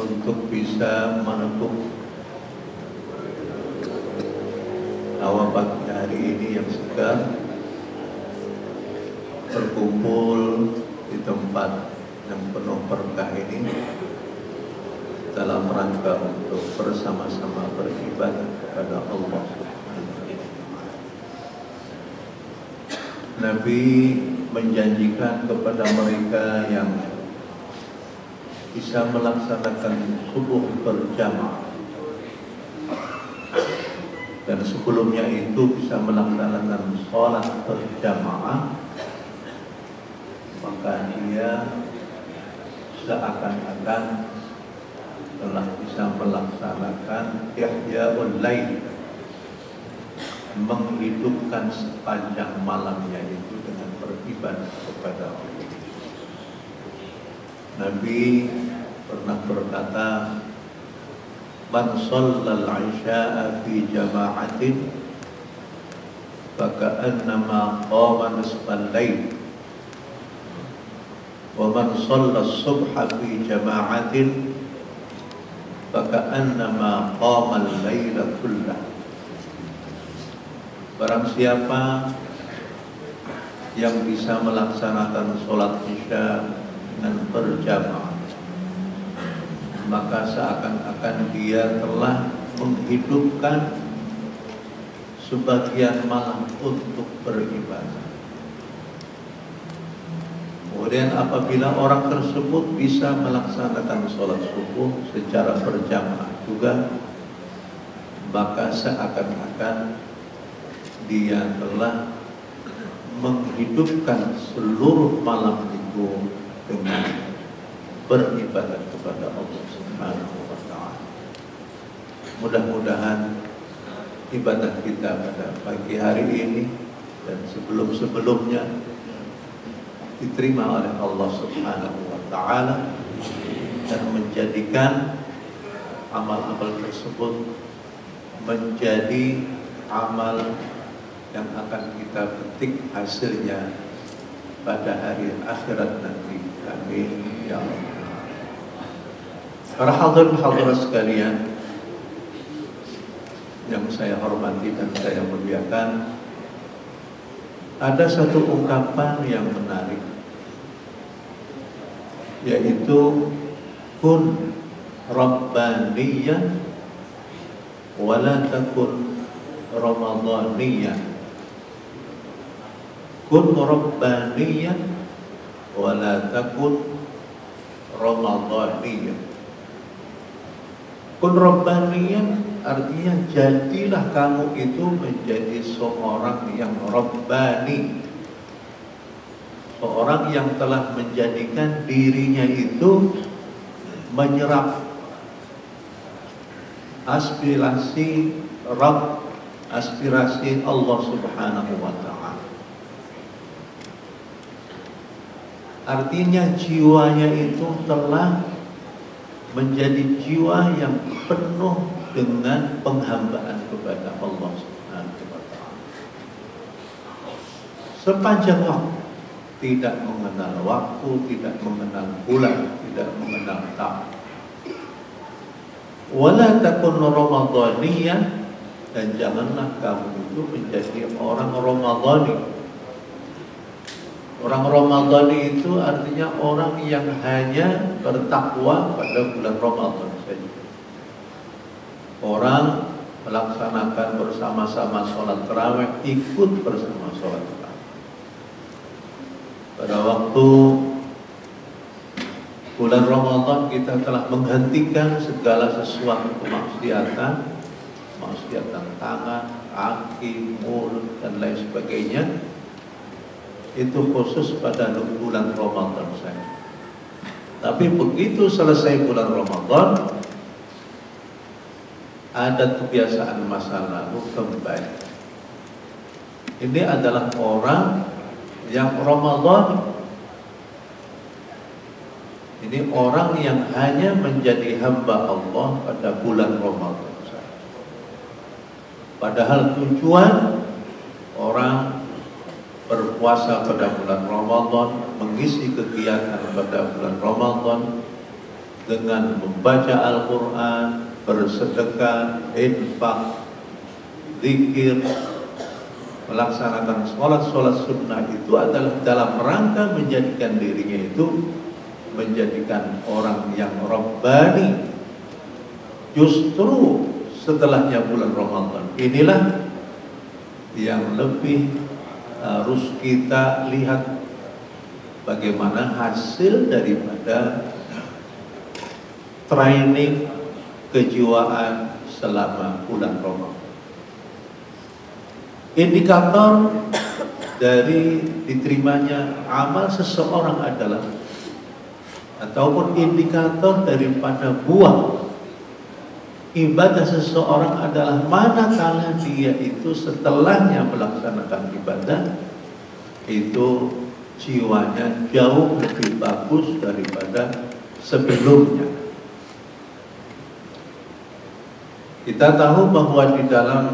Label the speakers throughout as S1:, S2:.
S1: untuk bisa menutup awal pagi hari ini yang segar berkumpul di tempat yang penuh berkah ini dalam rangka untuk bersama-sama beribadah kepada Allah Nabi menjanjikan kepada mereka yang bisa melaksanakan subuh berjamaah dan sebelumnya itu bisa melaksanakan sholat berjamaah maka dia seakan-akan telah bisa melaksanakan ihyaul lail menghidupkan sepanjang malamnya itu dengan beribadah kepada Allah. Nabi pernah berkata, "Man shallal 'isya'a fi jama'atin faka'annama qama nisfal lail." Wa man shalla as-subha fi jama'atin faka'annama qama al-laila kullahu. Barang siapa yang bisa melaksanakan sholat isya dengan berjamaah maka seakan-akan dia telah menghidupkan sebagian malam untuk beribadah. Kemudian apabila orang tersebut bisa melaksanakan sholat subuh secara berjamaah juga, maka seakan-akan dia telah menghidupkan seluruh malam itu dengan beribadah kepada Allah Subhanahu wa taala. Mudah-mudahan ibadah kita pada pagi hari ini dan sebelum-sebelumnya diterima oleh Allah Subhanahu wa taala dan menjadikan amal-amal tersebut menjadi amal yang akan kita petik hasilnya pada hari akhirat nanti. Amin ya Allah. Para hadirin sekalian yang saya hormati dan saya muliakan, ada satu ungkapan yang menarik yaitu kun rabbaniyan wala takun ramadhaniyan kun rabbaniyan wala takun ramadhaniyan kun rabbaniyan artinya jadilah kamu itu menjadi seorang yang rabbani seorang yang telah menjadikan dirinya itu menyerap aspirasi Rabb aspirasi Allah Subhanahu wa taala. Artinya jiwanya itu telah menjadi jiwa yang penuh dengan penghambaan kepada Allah Subhanahu wa taala. Sepanjang waktu tidak mengenal waktu, tidak mengenal bulan, tidak mengenal tahun. Wala takun ramadhaniyan dan janganlah kamu itu menjadi orang Ramadhani. Orang Ramadhani itu artinya orang yang hanya bertakwa pada bulan Ramadan saja. Orang melaksanakan bersama-sama sholat terawih, ikut bersama sholat terawih. Pada waktu bulan Ramadan kita telah menghentikan segala sesuatu kemaksiatan, maksiatan tangan, kaki, mulut dan lain sebagainya. Itu khusus pada bulan Ramadan saja. Tapi begitu selesai bulan Ramadan, ada kebiasaan masa lalu kembali. Ini adalah orang yang Ramadan ini orang yang hanya menjadi hamba Allah pada bulan Ramadan. Padahal tujuan orang berpuasa pada bulan Ramadan, mengisi kegiatan pada bulan Ramadan dengan membaca Al-Quran, bersedekah, infak, zikir, melaksanakan sholat-sholat sunnah itu adalah dalam rangka menjadikan dirinya itu menjadikan orang yang robbani justru setelahnya bulan Ramadan inilah yang lebih harus kita lihat bagaimana hasil daripada training kejiwaan selama bulan Ramadan. Indikator dari diterimanya amal seseorang adalah ataupun indikator daripada buah ibadah seseorang adalah manakala dia itu setelahnya melaksanakan ibadah itu jiwanya jauh lebih bagus daripada sebelumnya. Kita tahu bahwa di dalam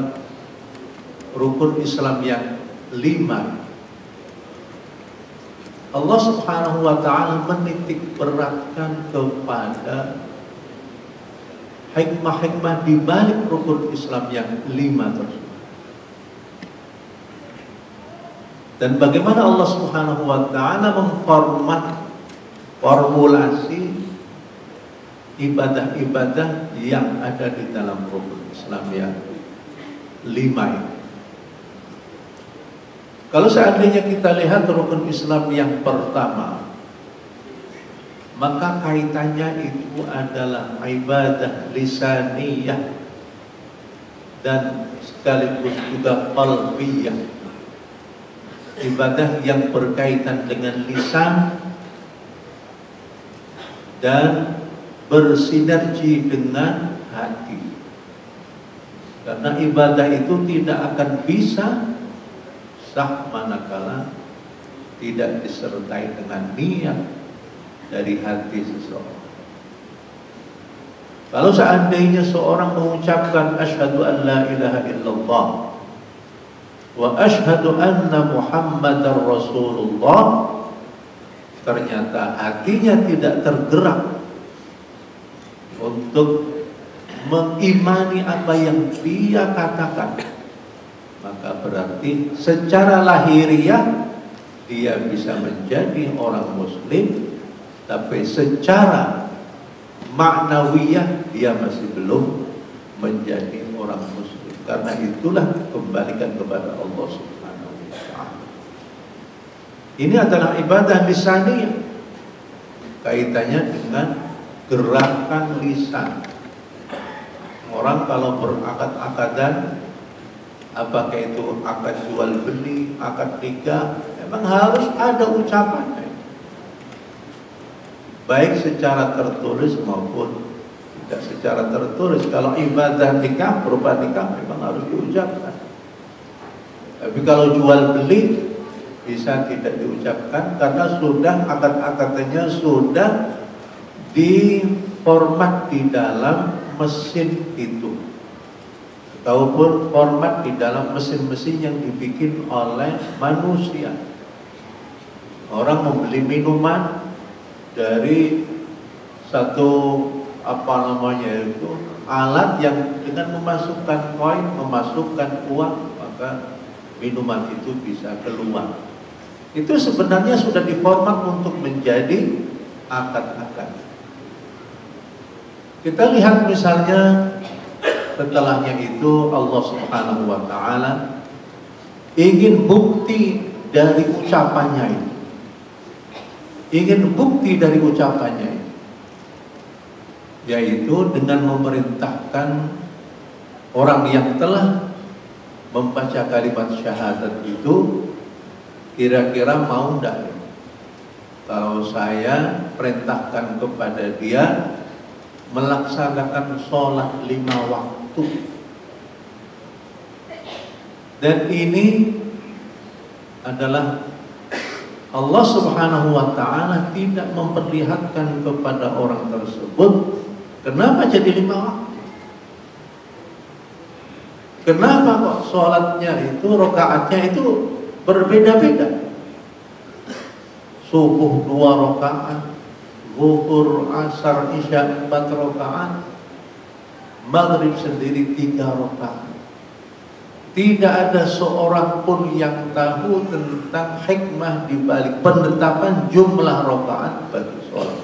S1: rukun Islam yang lima Allah subhanahu wa ta'ala menitik beratkan kepada hikmah-hikmah di balik rukun Islam yang lima tersebut. Dan bagaimana Allah subhanahu wa ta'ala memformat formulasi ibadah-ibadah yang ada di dalam rukun Islam yang lima ini. Kalau seandainya kita lihat rukun Islam yang pertama, maka kaitannya itu adalah ibadah lisaniyah dan sekaligus juga qalbiyah. Ibadah yang berkaitan dengan lisan dan bersinergi dengan hati. Karena ibadah itu tidak akan bisa sah manakala tidak disertai dengan niat dari hati seseorang. Kalau seandainya seorang mengucapkan asyhadu an la ilaha illallah wa asyhadu anna muhammadar rasulullah ternyata hatinya tidak tergerak untuk mengimani apa yang dia katakan maka berarti secara lahiriah dia bisa menjadi orang muslim tapi secara maknawiyah dia masih belum menjadi orang muslim karena itulah kembalikan kepada Allah Subhanahu wa taala ini adalah ibadah lisaniyah kaitannya dengan gerakan lisan. Orang kalau berakad-akadan, apakah itu akad jual beli, akad nikah, memang harus ada ucapan. Baik secara tertulis maupun tidak secara tertulis. Kalau ibadah nikah, berupa nikah memang harus diucapkan. Tapi kalau jual beli bisa tidak diucapkan karena sudah akad-akadnya sudah di format di dalam mesin itu ataupun format di dalam mesin-mesin yang dibikin oleh manusia orang membeli minuman dari satu apa namanya itu alat yang dengan memasukkan koin memasukkan uang maka minuman itu bisa keluar itu sebenarnya sudah diformat untuk menjadi akad-akad kita lihat misalnya setelahnya itu Allah Subhanahu wa taala ingin bukti dari ucapannya ini. Ingin bukti dari ucapannya. Yaitu dengan memerintahkan orang yang telah membaca kalimat syahadat itu kira-kira mau tidak kalau saya perintahkan kepada dia melaksanakan sholat lima waktu dan ini adalah Allah subhanahu wa ta'ala tidak memperlihatkan kepada orang tersebut kenapa jadi lima waktu kenapa kok sholatnya itu rokaatnya itu berbeda-beda subuh dua rokaat zuhur, asar, isya empat rakaat, maghrib sendiri tiga rakaat. Tidak ada seorang pun yang tahu tentang hikmah di balik penetapan jumlah rakaat bagi sholat.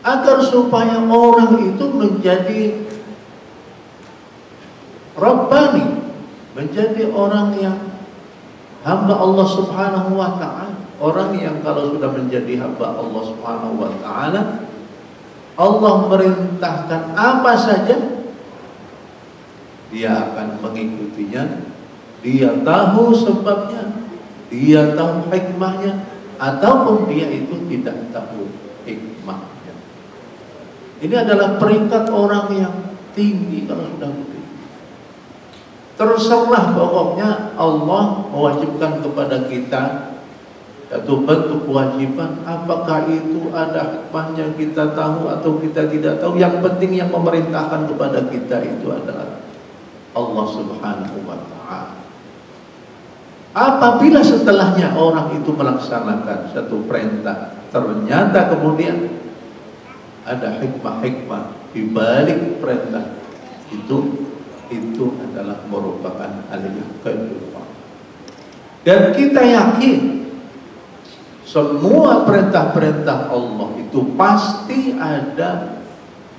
S1: Agar supaya orang itu menjadi Rabbani, menjadi orang yang hamba Allah Subhanahu wa taala. Orang yang kalau sudah menjadi hamba Allah Subhanahu wa taala, Allah merintahkan apa saja dia akan mengikutinya. Dia tahu sebabnya, dia tahu hikmahnya ataupun dia itu tidak tahu hikmahnya. Ini adalah peringkat orang yang tinggi kalau sudah. Terserah pokoknya Allah mewajibkan kepada kita satu bentuk kewajiban apakah itu ada hikmahnya kita tahu atau kita tidak tahu yang penting yang memerintahkan kepada kita itu adalah Allah subhanahu wa ta'ala. Apabila setelahnya orang itu melaksanakan satu perintah ternyata kemudian ada hikmah-hikmah di balik perintah itu itu adalah merupakan yang kedua. Dan kita yakin semua perintah-perintah Allah itu pasti ada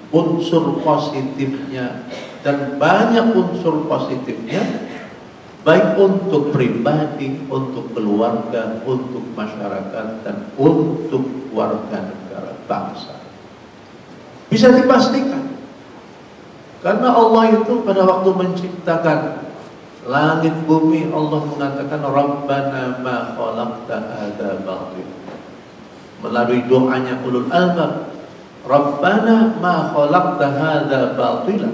S1: unsur positifnya dan banyak unsur positifnya baik untuk pribadi, untuk keluarga, untuk masyarakat dan untuk warga negara bangsa. Bisa dipastikan karena Allah itu pada waktu menciptakan Langit bumi Allah mengatakan Rabbana ma khalaqta hadza batil. Melalui doanya ulul albab, Rabbana ma khalaqta hadza batila.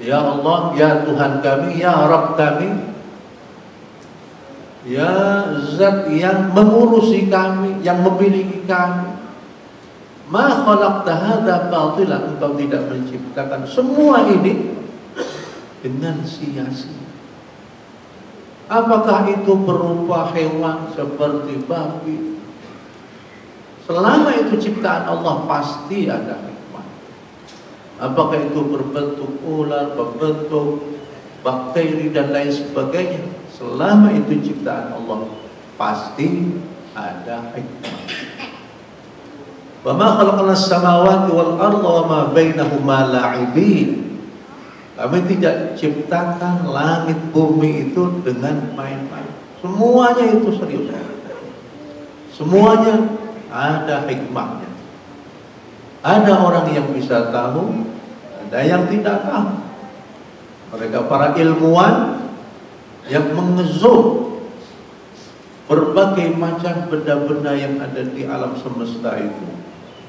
S1: Ya Allah, ya Tuhan kami, ya Rabb kami, ya zat yang mengurusi kami, yang memiliki kami. Ma khalaqta hadza batila, engkau tidak menciptakan semua ini dengan sia-sia. Apakah itu berupa hewan seperti babi? Selama itu ciptaan Allah pasti ada. Apakah itu berbentuk ular, berbentuk bakteri dan lain sebagainya? Selama itu ciptaan Allah pasti ada hikmah. Wa ma khalaqna as-samawati wal arda wa. Kami tidak ciptakan langit bumi itu dengan main-main. Semuanya itu serius. Semuanya ada hikmahnya. Ada orang yang bisa tahu, ada yang tidak tahu. Mereka para ilmuwan yang mengezum berbagai macam benda-benda yang ada di alam semesta itu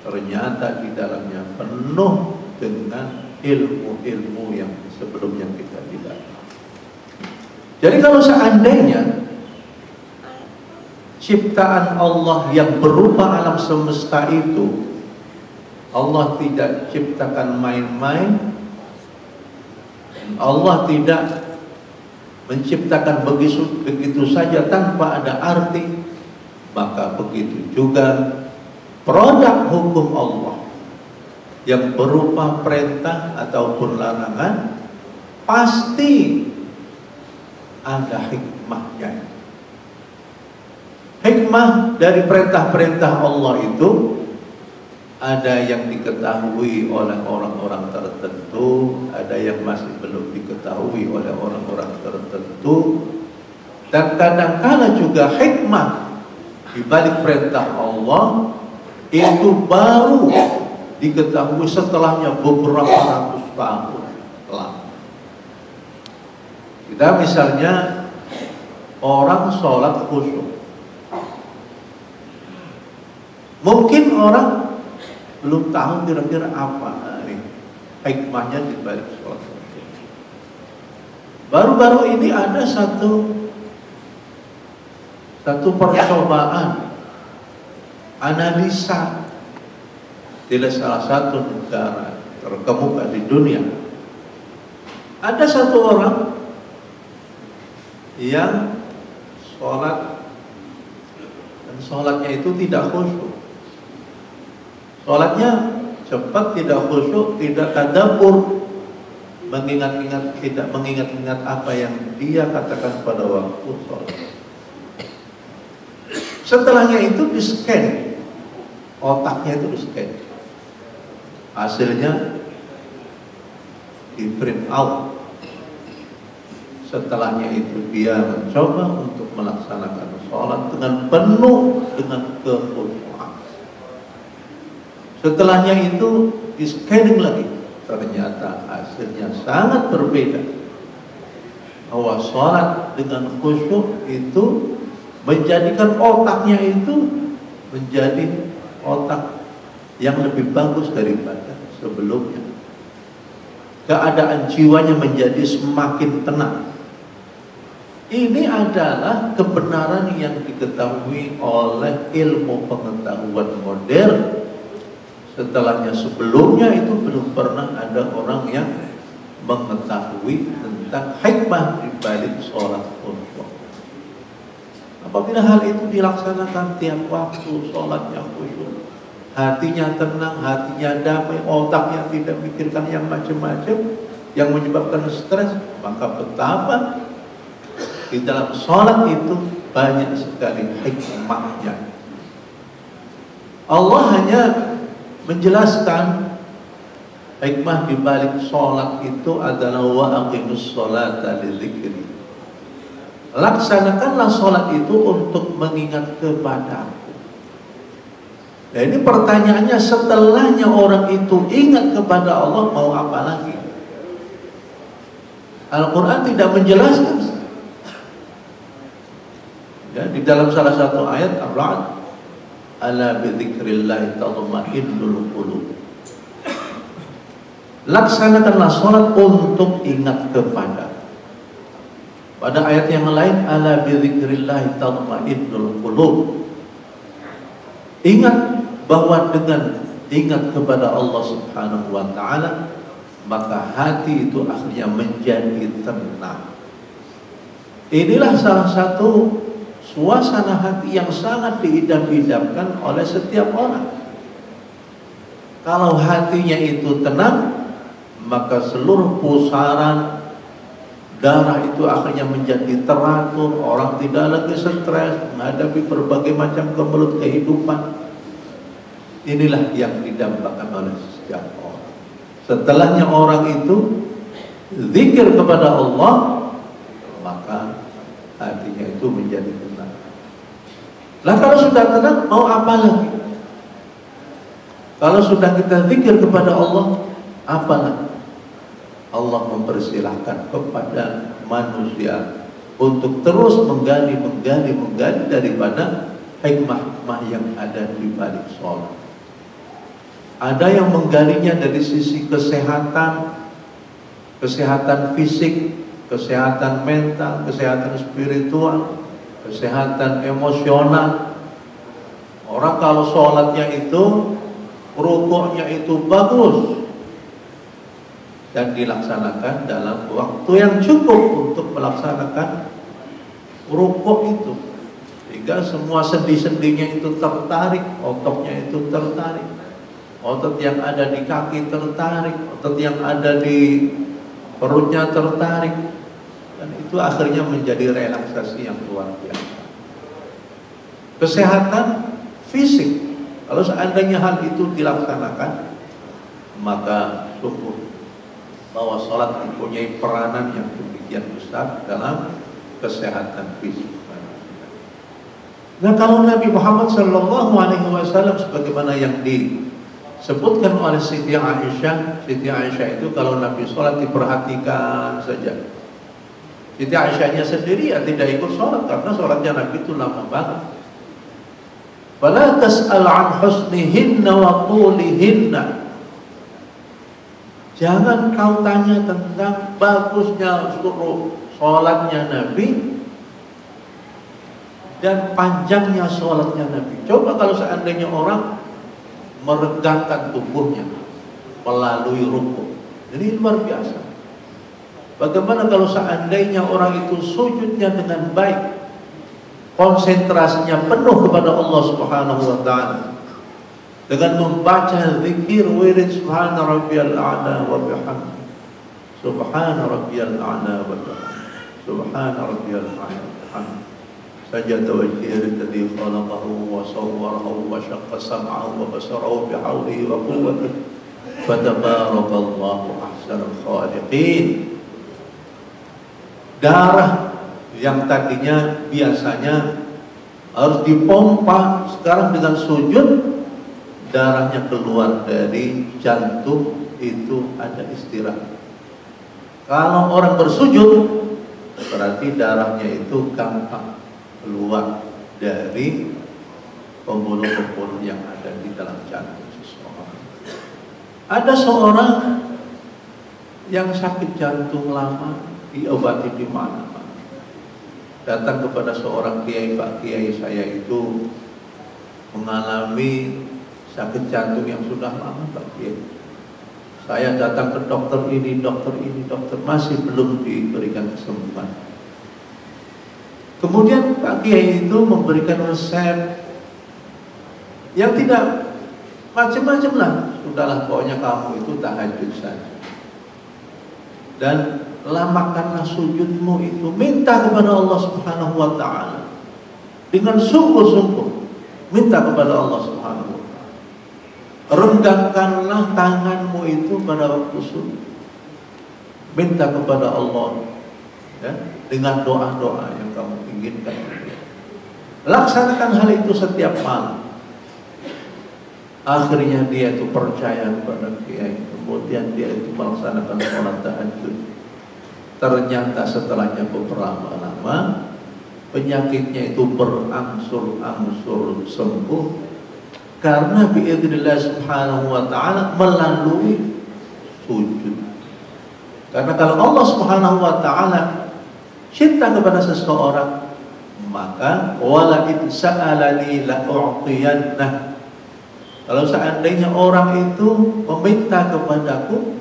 S1: ternyata di dalamnya penuh dengan ilmu-ilmu yang sebelumnya kita tidak Jadi kalau seandainya ciptaan Allah yang berupa alam semesta itu Allah tidak ciptakan main-main Allah tidak menciptakan begitu, begitu saja tanpa ada arti maka begitu juga produk hukum Allah yang berupa perintah ataupun larangan pasti ada hikmahnya. Hikmah dari perintah-perintah Allah itu ada yang diketahui oleh orang-orang tertentu, ada yang masih belum diketahui oleh orang-orang tertentu, dan kadang-kala juga hikmah di balik perintah Allah itu baru diketahui setelahnya beberapa ratus tahun lama. Kita misalnya orang sholat khusyuk. Mungkin orang belum tahu kira-kira apa nih hikmahnya di balik sholat. Baru-baru ini ada satu satu percobaan analisa di salah satu negara terkemuka di dunia ada satu orang yang sholat dan sholatnya itu tidak khusyuk Sholatnya cepat, tidak khusyuk, tidak tadabur, mengingat-ingat tidak mengingat-ingat apa yang dia katakan pada waktu sholat. Setelahnya itu di scan, otaknya itu di scan. Hasilnya di print out. Setelahnya itu dia mencoba untuk melaksanakan sholat dengan penuh dengan kekhusyukan. Setelahnya itu di scanning lagi, ternyata hasilnya sangat berbeda. Bahwa sholat dengan khusyuk itu menjadikan otaknya itu menjadi otak yang lebih bagus daripada sebelumnya. Keadaan jiwanya menjadi semakin tenang. Ini adalah kebenaran yang diketahui oleh ilmu pengetahuan modern Setelahnya sebelumnya itu belum pernah ada orang yang mengetahui tentang hikmah di balik sholat khusyuk. Apabila hal itu dilaksanakan tiap waktu sholatnya khusyuk, hatinya tenang, hatinya damai, otaknya tidak mikirkan yang macam-macam yang menyebabkan stres, maka betapa di dalam sholat itu banyak sekali hikmahnya. Allah hanya menjelaskan hikmah di balik sholat itu adalah wa aqimus sholata lidzikri. Laksanakanlah sholat itu untuk mengingat kepadaku. Nah ini pertanyaannya setelahnya orang itu ingat kepada Allah mau apa lagi? Al-Quran tidak menjelaskan. Ya, di dalam salah satu ayat Allah ala bidzikrillah tatma'innul qulub. Laksanakanlah sholat untuk ingat kepada. Pada ayat yang lain ala bidzikrillah tatma'innul qulub. Ingat bahwa dengan ingat kepada Allah Subhanahu wa taala maka hati itu akhirnya menjadi tenang. Inilah salah satu suasana hati yang sangat diidam-idamkan oleh setiap orang. Kalau hatinya itu tenang, maka seluruh pusaran darah itu akhirnya menjadi teratur, orang tidak lagi stres, menghadapi berbagai macam kemelut kehidupan. Inilah yang didambakan oleh setiap orang. Setelahnya orang itu zikir kepada Allah, maka hatinya itu menjadi. Lah kalau sudah tenang mau apa lagi? Kalau sudah kita zikir kepada Allah, apa lagi? Allah mempersilahkan kepada manusia untuk terus menggali, menggali, menggali daripada hikmah-hikmah yang ada di balik sholat. Ada yang menggalinya dari sisi kesehatan, kesehatan fisik, kesehatan mental, kesehatan spiritual, kesehatan emosional. Orang kalau sholatnya itu, rukuknya itu bagus dan dilaksanakan dalam waktu yang cukup untuk melaksanakan rukuk itu. Sehingga semua sendi-sendinya itu tertarik, ototnya itu tertarik. Otot yang ada di kaki tertarik, otot yang ada di perutnya tertarik, itu akhirnya menjadi relaksasi yang luar biasa. Kesehatan fisik, kalau seandainya hal itu dilaksanakan, maka sungguh bahwa sholat mempunyai peranan yang demikian besar dalam kesehatan fisik. Nah kalau Nabi Muhammad Shallallahu Alaihi Wasallam sebagaimana yang disebutkan oleh Siti Aisyah, Siti Aisyah itu kalau Nabi sholat diperhatikan saja, Siti Aisyahnya sendiri ya tidak ikut sholat karena sholatnya Nabi itu lama banget. Fala tas'al an husnihinna wa tulihinna. Jangan kau tanya tentang bagusnya suruh sholatnya Nabi dan panjangnya sholatnya Nabi. Coba kalau seandainya orang meregangkan tubuhnya melalui rukuk. Ini luar biasa. Bagaimana kalau seandainya orang itu sujudnya dengan baik, konsentrasinya penuh kepada Allah Subhanahu wa taala. dengan membaca zikir wirid subhana rabbiyal a'la wa bihamdi subhana rabbiyal a'la wa bihamdi subhana rabbiyal a'la wa bihamdi سجد وجهه الذي خلقه وصوره وشق سمعه وبصره بحوله وقوته فتبارك الله أحسن الخالقين darah yang tadinya biasanya harus dipompa sekarang dengan sujud darahnya keluar dari jantung itu ada istirahat. Kalau orang bersujud berarti darahnya itu gampang keluar dari pembuluh-pembuluh yang ada di dalam jantung seseorang. Ada seorang yang sakit jantung lama diobati di mana datang kepada seorang kiai Pak Kiai saya itu mengalami sakit jantung yang sudah lama Pak Kiai. Saya datang ke dokter ini, dokter ini, dokter masih belum diberikan kesembuhan. Kemudian Pak Kiai itu memberikan resep yang tidak macam-macam lah. Sudahlah pokoknya kamu itu tahajud saja. Dan lamakanlah sujudmu itu. Minta kepada Allah Subhanahu wa taala. Dengan sungguh-sungguh minta kepada Allah Subhanahu wa taala. Renggangkanlah tanganmu itu pada waktu sujud. Minta kepada Allah ya, dengan doa-doa yang kamu inginkan. Laksanakan hal itu setiap malam. Akhirnya dia itu percaya kepada kiai. Kemudian dia itu melaksanakan sholat tahajud Ternyata setelahnya beberapa lama penyakitnya itu berangsur-angsur sembuh karena biidznillah subhanahu wa ta'ala melalui sujud. Karena kalau Allah subhanahu wa ta'ala cinta kepada seseorang maka wala in sa'alani la'u'tiyannah kalau seandainya orang itu meminta kepadaku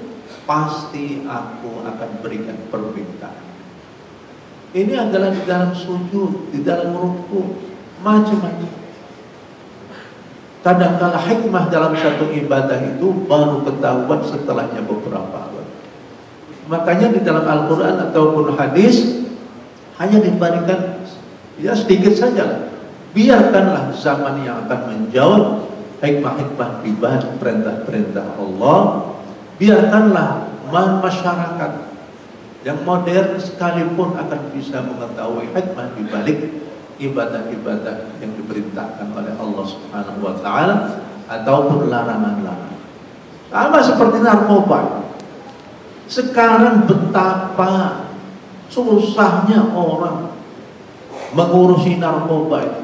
S1: pasti aku akan berikan permintaan. Ini adalah di dalam sujud, di dalam ruku, macam-macam. Kadangkala hikmah dalam satu ibadah itu baru ketahuan setelahnya beberapa waktu. Makanya di dalam Al-Quran ataupun hadis hanya diberikan ya sedikit saja. Biarkanlah zaman yang akan menjawab hikmah-hikmah di perintah-perintah Allah biarkanlah masyarakat yang modern sekalipun akan bisa mengetahui hikmah di balik ibadah-ibadah yang diperintahkan oleh Allah Subhanahu wa taala ataupun larangan-larangan. Sama seperti narkoba. Sekarang betapa susahnya orang mengurusi narkoba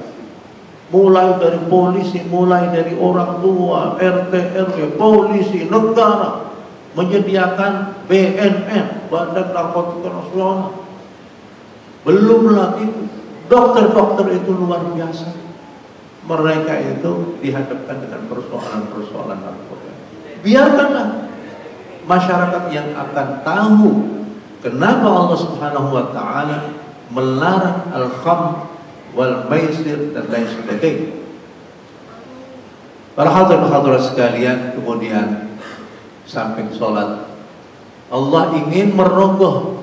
S1: mulai dari polisi, mulai dari orang tua, RT, RW, polisi, negara, menyediakan BNN Badan Narkotika Nasional belum lagi dokter-dokter itu luar biasa. Mereka itu dihadapkan dengan persoalan-persoalan narkotika biarkanlah masyarakat yang akan tahu kenapa Allah Subhanahu wa taala melarang al-kham wal maisir dan lain sebagainya. Para hadirin hadirat sekalian kemudian samping sholat. Allah ingin merogoh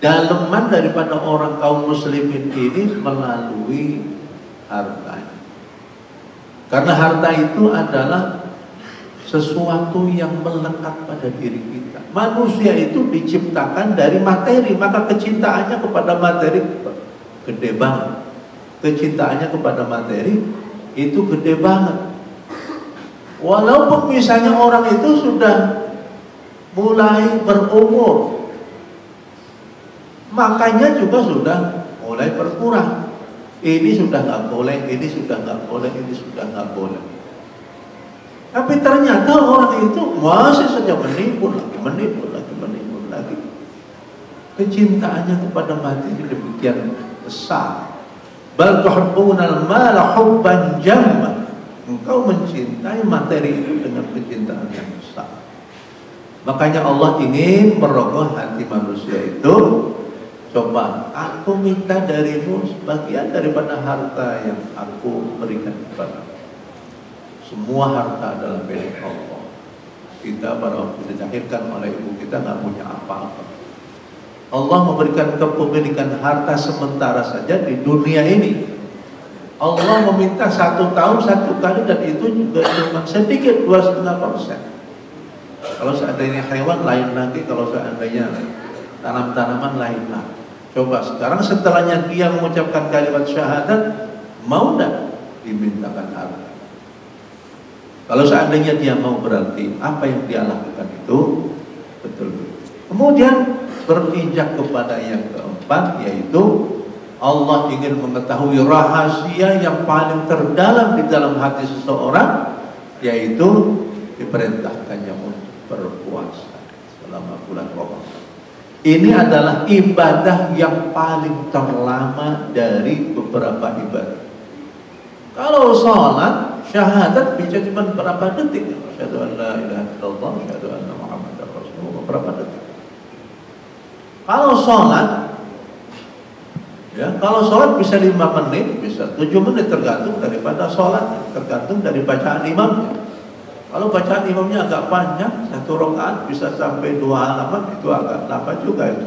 S1: daleman daripada orang kaum muslimin ini melalui harta karena harta itu adalah sesuatu yang melekat pada diri kita. Manusia itu diciptakan dari materi maka kecintaannya kepada materi gede banget. Kecintaannya kepada materi itu gede banget Walaupun misalnya orang itu sudah mulai berumur, makanya juga sudah mulai berkurang. Ini sudah nggak boleh, ini sudah nggak boleh, ini sudah nggak boleh. Tapi ternyata orang itu masih saja menipu lagi, menipu lagi, menipu lagi. Kecintaannya kepada mati demikian besar. Bal tuhibbunal mala hubban engkau mencintai materi itu dengan kecintaan yang besar. Makanya Allah ingin merogoh hati manusia itu. Coba, aku minta darimu sebagian daripada harta yang aku berikan kepada Semua harta adalah milik Allah. Kita pada waktu dilahirkan oleh ibu kita nggak punya apa-apa. Allah memberikan kepemilikan harta sementara saja di dunia ini. Allah meminta satu tahun satu kali dan itu juga cuma sedikit dua setengah persen. Kalau seandainya hewan lain lagi, kalau seandainya tanam-tanaman lain lah. Coba sekarang setelahnya dia mengucapkan kalimat syahadat, mau tidak dimintakan harta? Kalau seandainya dia mau berarti apa yang dia lakukan itu betul. Kemudian berpijak kepada yang keempat yaitu Allah ingin mengetahui rahasia yang paling terdalam di dalam hati seseorang yaitu diperintahkannya untuk berpuasa selama bulan Ramadan. Ini adalah ibadah yang paling terlama dari beberapa ibadah. Kalau sholat, syahadat bisa cuma berapa detik. Syahadu an la ilaha illallah, syahadu anna Muhammad Rasulullah, berapa detik. Kalau sholat, ya kalau sholat bisa lima menit, bisa tujuh menit tergantung daripada sholat, tergantung dari bacaan imamnya. Kalau bacaan imamnya agak panjang, satu rakaat bisa sampai dua halaman, itu agak lama juga itu.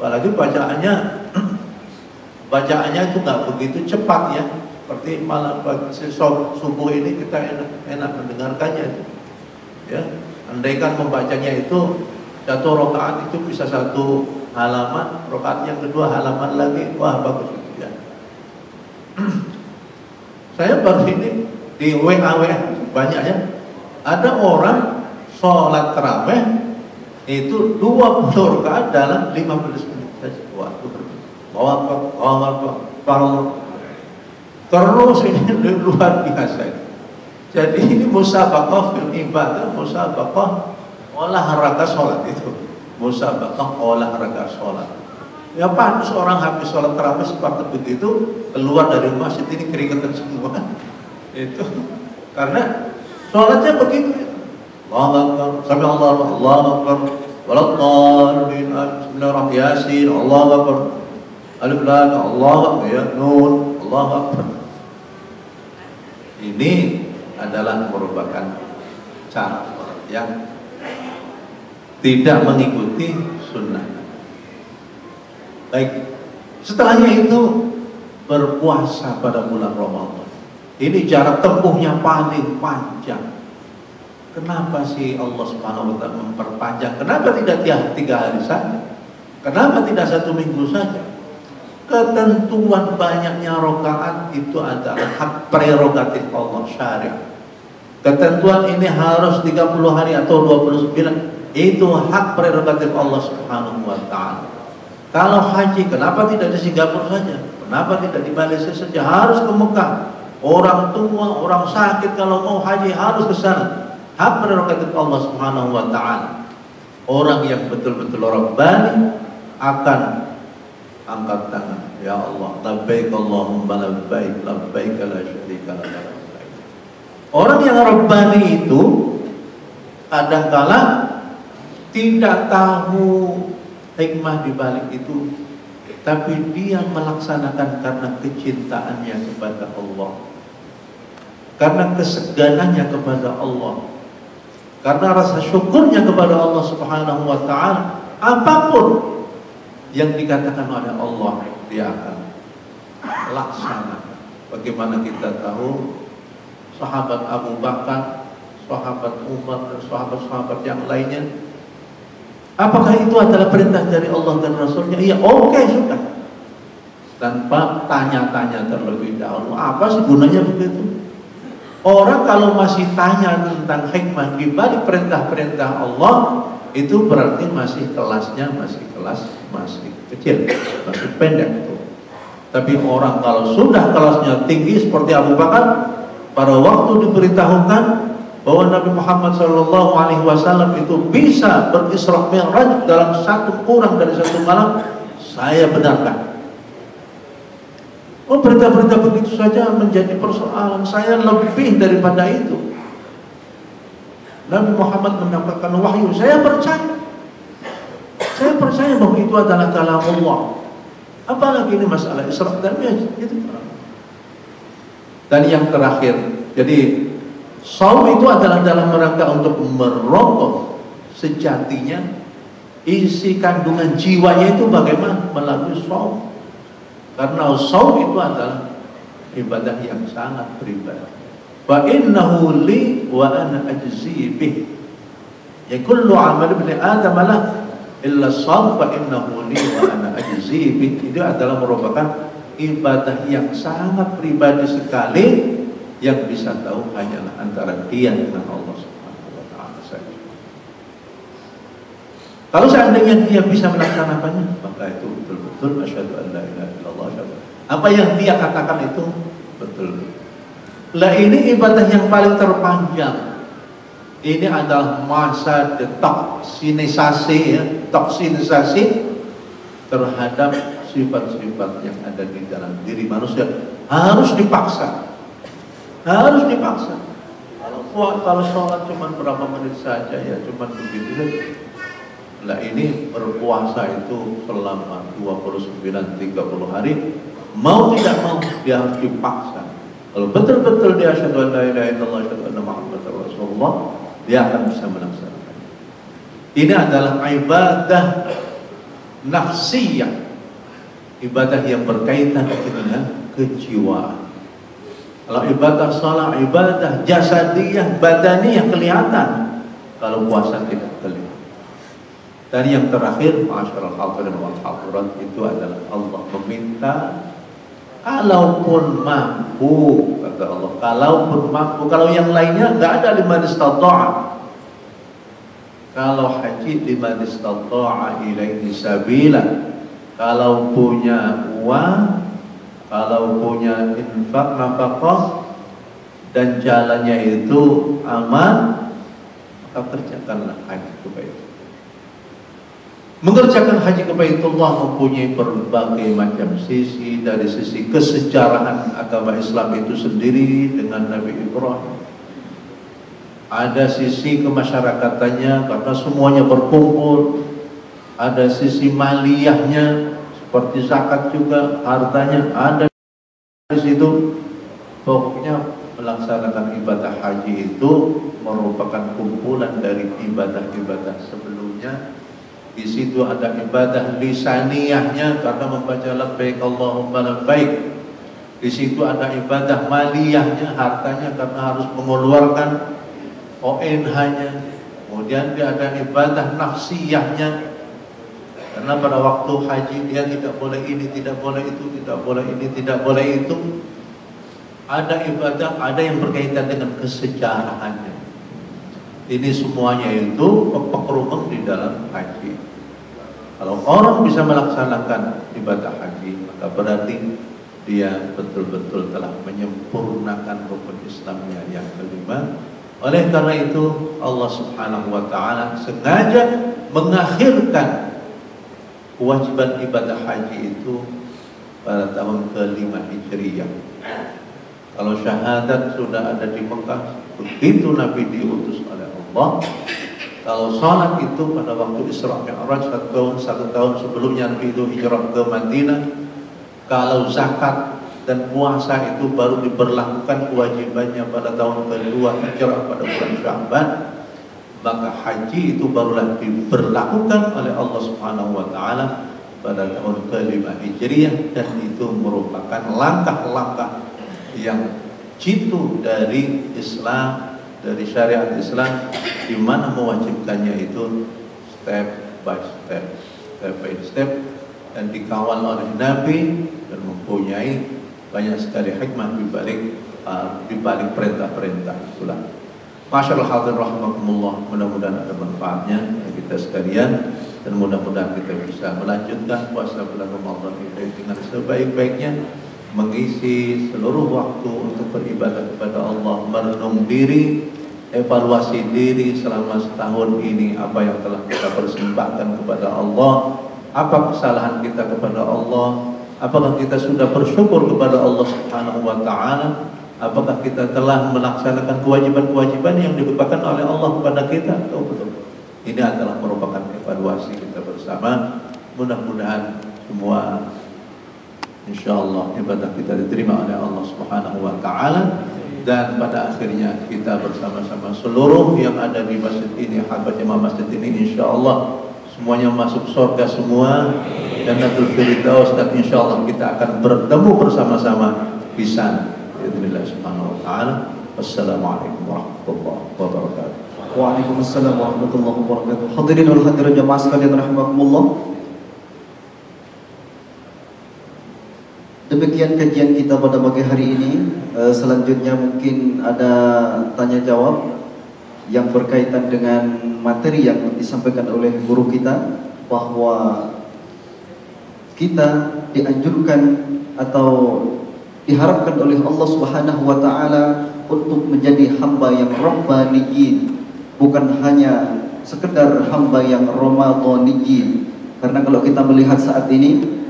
S1: Apalagi bacaannya, bacaannya itu nggak begitu cepat ya. Seperti malam pagi subuh ini kita enak, enak mendengarkannya itu. Ya, andaikan membacanya itu satu rakaat itu bisa satu halaman, rakaat yang kedua halaman lagi, wah bagus. Itu ya. Saya baru ini di WA banyak ya, ada orang sholat terawih itu 20 rakaat dalam 15 menit. Saja waktu bawa bawa terus ini luar biasa jadi ini musabaqah fil ibadah musabaqah olahraga sholat itu musabaqah olahraga sholat. Ya pantas orang habis sholat terawih seperti begitu keluar dari masjid ini keringetan semua. Itu. Karena Sholatnya begitu. Allah Akbar, sami Allah, Allah Akbar, waladhdallin, bismillahirrahmanirrahim, yasin, Allah Akbar, alif lam, Allah Akbar, ya, nun, Allah Akbar. Ini adalah merupakan cara yang tidak mengikuti sunnah. Baik, setelahnya itu berpuasa pada bulan Ramadan. Ini jarak tempuhnya paling panjang. Kenapa sih Allah Subhanahu wa taala memperpanjang? Kenapa tidak tiga hari saja? Kenapa tidak satu minggu saja? Ketentuan banyaknya rokaat itu adalah hak prerogatif Allah syariat. Ketentuan ini harus 30 hari atau 29 itu hak prerogatif Allah Subhanahu wa taala. Kalau haji kenapa tidak di Singapura saja? Kenapa tidak di Malaysia saja? Harus ke Mekah. Orang tua, orang sakit kalau mau haji harus ke sana. Hak prerogatif Allah Subhanahu wa taala. Orang yang betul-betul orang bani akan angkat tangan. Ya Allah, labbaik Allahumma labbaik, labbaik la syarika lak. Orang yang rabbani itu kadangkala tidak tahu hikmah di balik itu. Tapi dia melaksanakan karena kecintaannya kepada Allah. Karena keseganannya kepada Allah. Karena rasa syukurnya kepada Allah Subhanahu wa taala. Apa pun yang dikatakan oleh Allah dia akan laksanakan bagaimana kita tahu? Sahabat Abu Bakar sahabat Umar dan sahabat-sahabat yang lainnya apakah itu adalah perintah dari Allah dan Rasulnya? Iya oke okay, sudah. Tanpa tanya-tanya terlebih dahulu apa sih gunanya begitu? Orang kalau masih tanya tentang hikmah di balik perintah-perintah Allah itu berarti masih kelasnya masih kelas masih kecil, masih pendek itu. Tapi orang kalau sudah kelasnya tinggi seperti Abu Bakar, pada waktu diberitahukan bahwa Nabi Muhammad Shallallahu Alaihi Wasallam itu bisa berisra mi'raj dalam satu kurang dari satu malam, saya benarkan. Oh berita-berita begitu saja menjadi persoalan saya lebih daripada itu. Nabi Muhammad mendapatkan wahyu, saya percaya. Saya percaya bahwa itu adalah kalam Allah. Apalagi ini masalah Isra dan Mi'raj. Dan yang terakhir, jadi Saum itu adalah dalam rangka untuk merogoh sejatinya isi kandungan jiwanya itu bagaimana melalui saum. Karena saum itu adalah ibadah yang sangat pribadi. Wa innahu li wa ana ajzi bih. Ya kullu amal ibn Adam lah illa shaum fa innahu li wa ana ajzi bih. Itu adalah merupakan ibadah yang sangat pribadi sekali yang bisa tahu hanyalah antara dia dengan Allah Subhanahu wa taala saja. Kalau seandainya dia bisa melaksanakannya, maka itu betul-betul asyhadu an la ilaha illallah. Apa yang dia katakan itu betul. Lah ini ibadah yang paling terpanjang. Ini adalah masa detoksinisasi ya, toksinisasi terhadap sifat-sifat yang ada di dalam diri manusia harus dipaksa. Harus dipaksa. Kalau kalau sholat cuma berapa menit saja ya cuma begitu Lah ini berpuasa itu selama 29 30 hari mau tidak mau dia harus dipaksa. Kalau betul-betul dia asyhadu an la ilaha illallah asyhadu anna muhammadar rasulullah, dia akan bisa melaksanakan. Ini adalah ibadah nafsiyah. Ibadah yang berkaitan dengan kejiwaan. Kalau ibadah salat, ibadah jasadiyah, badaniyah kelihatan. Kalau puasa tidak kelihatan. Dan yang terakhir, masyarakat hadirin wal hadirat itu adalah Allah meminta Kalaupun mampu kata Allah, kalaupun mampu, kalau yang lainnya nggak ada lima istata'a. Kalau haji lima istata'a ilaihi sabila. Kalau punya uang, kalau punya infak nafkah dan jalannya itu aman, maka kerjakanlah haji kebaikan. Mengerjakan haji ke mempunyai berbagai macam sisi dari sisi kesejarahan agama Islam itu sendiri dengan Nabi Ibrahim. Ada sisi kemasyarakatannya karena semuanya berkumpul. Ada sisi maliyahnya seperti zakat juga hartanya ada di situ. Pokoknya melaksanakan ibadah haji itu merupakan kumpulan dari ibadah-ibadah sebelumnya di situ ada ibadah lisaniyahnya karena membaca labbaik Allahumma labbaik. Di situ ada ibadah maliyahnya hartanya karena harus mengeluarkan ONH-nya. Kemudian dia ada ibadah nafsiyahnya karena pada waktu haji dia tidak boleh ini, tidak boleh itu, tidak boleh ini, tidak boleh itu. Ada ibadah, ada yang berkaitan dengan kesejarahannya. Ini semuanya itu pekerumeng di dalam haji. Kalau orang bisa melaksanakan ibadah haji, maka berarti dia betul-betul telah menyempurnakan rukun Islamnya yang kelima. Oleh karena itu Allah Subhanahu wa taala sengaja mengakhirkan kewajiban ibadah haji itu pada tahun kelima Hijriyah. Kalau syahadat sudah ada di Mekah, begitu Nabi diutus oleh Allah, kalau sholat itu pada waktu Isra Mi'raj satu tahun, satu tahun sebelumnya Nabi itu hijrah ke Madinah. Kalau zakat dan puasa itu baru diberlakukan kewajibannya pada tahun kedua hijrah pada bulan Sya'ban, maka haji itu barulah diberlakukan oleh Allah Subhanahu wa taala pada tahun kelima Hijriah dan itu merupakan langkah-langkah yang jitu dari Islam dari syariat Islam di mana mewajibkannya itu step by step, step by step dan dikawal oleh Nabi dan mempunyai banyak sekali hikmah di balik uh, di balik perintah-perintah itulah. Masyaallah hadirin rahimakumullah, mudah-mudahan ada manfaatnya bagi kita sekalian. Dan mudah-mudahan kita bisa melanjutkan puasa bulan Ramadan ini dengan sebaik-baiknya. Mengisi seluruh waktu untuk beribadah kepada Allah, merenung diri, evaluasi diri selama setahun ini. Apa yang telah kita persembahkan kepada Allah, apa kesalahan kita kepada Allah, apakah kita sudah bersyukur kepada Allah Subhanahu wa taala, apakah kita telah melaksanakan kewajiban-kewajiban yang diberikan oleh Allah kepada kita? Oh, betul. Ini adalah merupakan evaluasi kita bersama. Mudah-mudahan semua Insya Allah ibadah kita diterima oleh Allah Subhanahu Wa Taala dan pada akhirnya kita bersama-sama seluruh yang ada di masjid ini, habat jemaah masjid ini insya Allah semuanya masuk surga semua Jannatul Firdaus dan insya Allah kita akan bertemu bersama-sama di sana. Bismillah subhanahu wa ta'ala. Wassalamualaikum warahmatullahi wabarakatuh.
S2: Waalaikumsalam warahmatullahi wabarakatuh. Hadirin wal hadirin jemaah sekalian rahimakumullah. Demikian kajian kita pada pagi hari ini. Eh, selanjutnya mungkin ada tanya jawab yang berkaitan dengan materi yang disampaikan oleh guru kita bahwa kita dianjurkan atau diharapkan oleh Allah Subhanahu wa taala untuk menjadi hamba yang rabbaniyin bukan hanya sekedar hamba yang ramadhaniyin karena kalau kita melihat saat ini